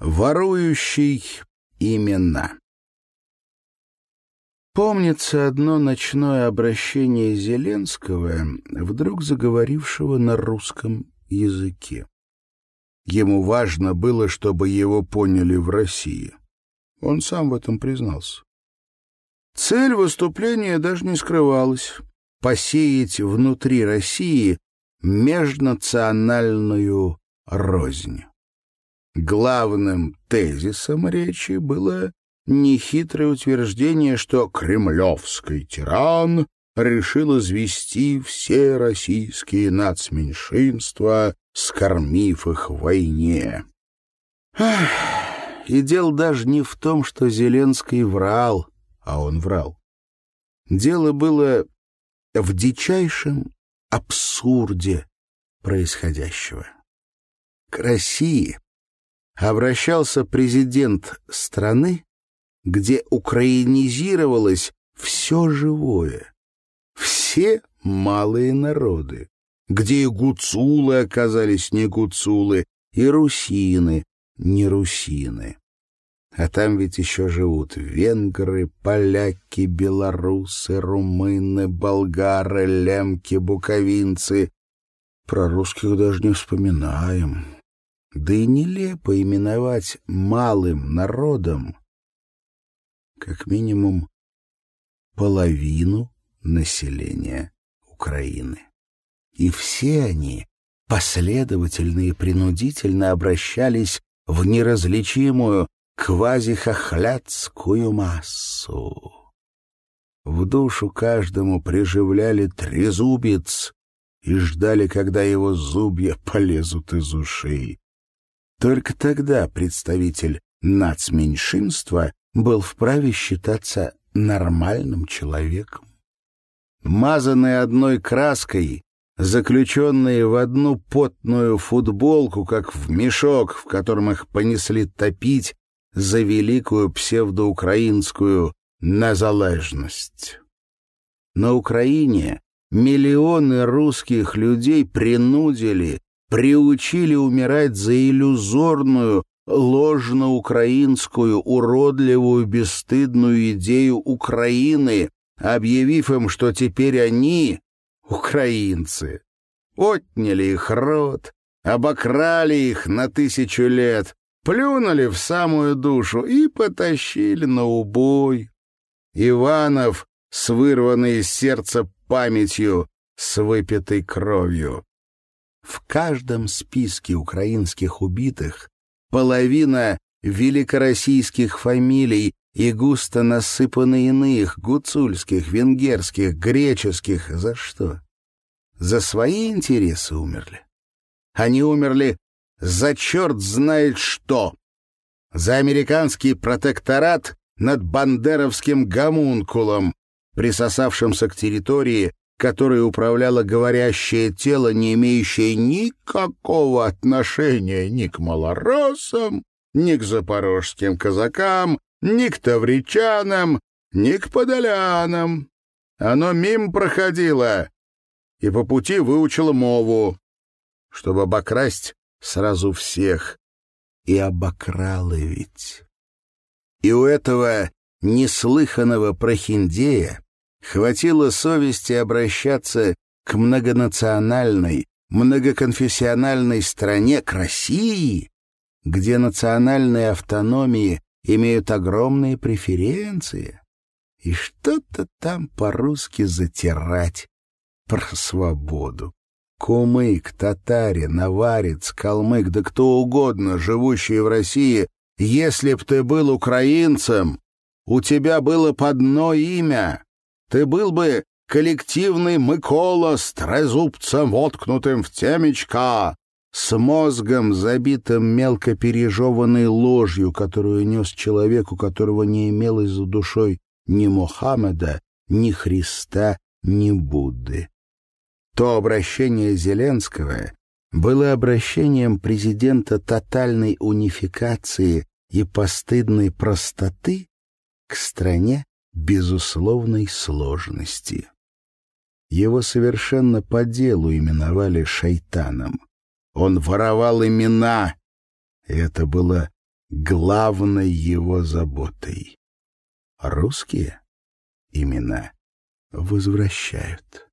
ворующий имена. Помнится одно ночное обращение Зеленского, вдруг заговорившего на русском языке. Ему важно было, чтобы его поняли в России. Он сам в этом признался. Цель выступления даже не скрывалась — посеять внутри России межнациональную рознь. Главным тезисом речи было нехитрое утверждение, что кремлевский тиран решил извести все российские нацменьшинства, скормив их в войне. Ах, и дело даже не в том, что Зеленский врал, а он врал. Дело было в дичайшем абсурде происходящего. К России обращался президент страны, где украинизировалось все живое, все малые народы, где и гуцулы оказались не гуцулы, и русины не русины. А там ведь еще живут венгры, поляки, белорусы, румыны, болгары, лемки, буковинцы. Про русских даже не вспоминаем. Да и нелепо именовать малым народом как минимум половину населения Украины. И все они последовательно и принудительно обращались в неразличимую квазихохлядскую массу. В душу каждому приживляли трезубец и ждали, когда его зубья полезут из ушей. Только тогда представитель нацменьшинства был вправе считаться нормальным человеком. Мазанные одной краской, заключенные в одну потную футболку, как в мешок, в котором их понесли топить за великую псевдоукраинскую незалежность. На Украине миллионы русских людей принудили, приучили умирать за иллюзорную, ложноукраинскую, уродливую, бесстыдную идею Украины, объявив им, что теперь они, украинцы, отняли их род, обокрали их на тысячу лет, плюнули в самую душу и потащили на убой. Иванов с вырванной из сердца памятью, с выпитой кровью. В каждом списке украинских убитых половина великороссийских фамилий и густо насыпаны иных, гуцульских, венгерских, греческих. За что? За свои интересы умерли. Они умерли за черт знает что. За американский протекторат над бандеровским гомункулом, присосавшимся к территории, которой управляло говорящее тело, не имеющее никакого отношения ни к малороссам, ни к запорожским казакам, ни к тавричанам, ни к подолянам. Оно мимо проходило и по пути выучило мову, чтобы обокрасть сразу всех. И обокрала ведь. И у этого неслыханного прохиндея хватило совести обращаться к многонациональной, многоконфессиональной стране, к России, где национальные автономии имеют огромные преференции, и что-то там по-русски затирать про свободу. Кумык, татарин, наварец, калмык, да кто угодно, живущий в России, если б ты был украинцем, у тебя было по одно имя, ты был бы коллективный Микола с трезубцем, воткнутым в темечка, с мозгом, забитым мелко пережеванной ложью, которую нес человек, у которого не имелось за душой ни Мухаммеда, ни Христа, ни Будды. То обращение Зеленского было обращением президента тотальной унификации и постыдной простоты к стране, безусловной сложности. Его совершенно по делу именовали шайтаном. Он воровал имена, и это было главной его заботой. Русские имена возвращают.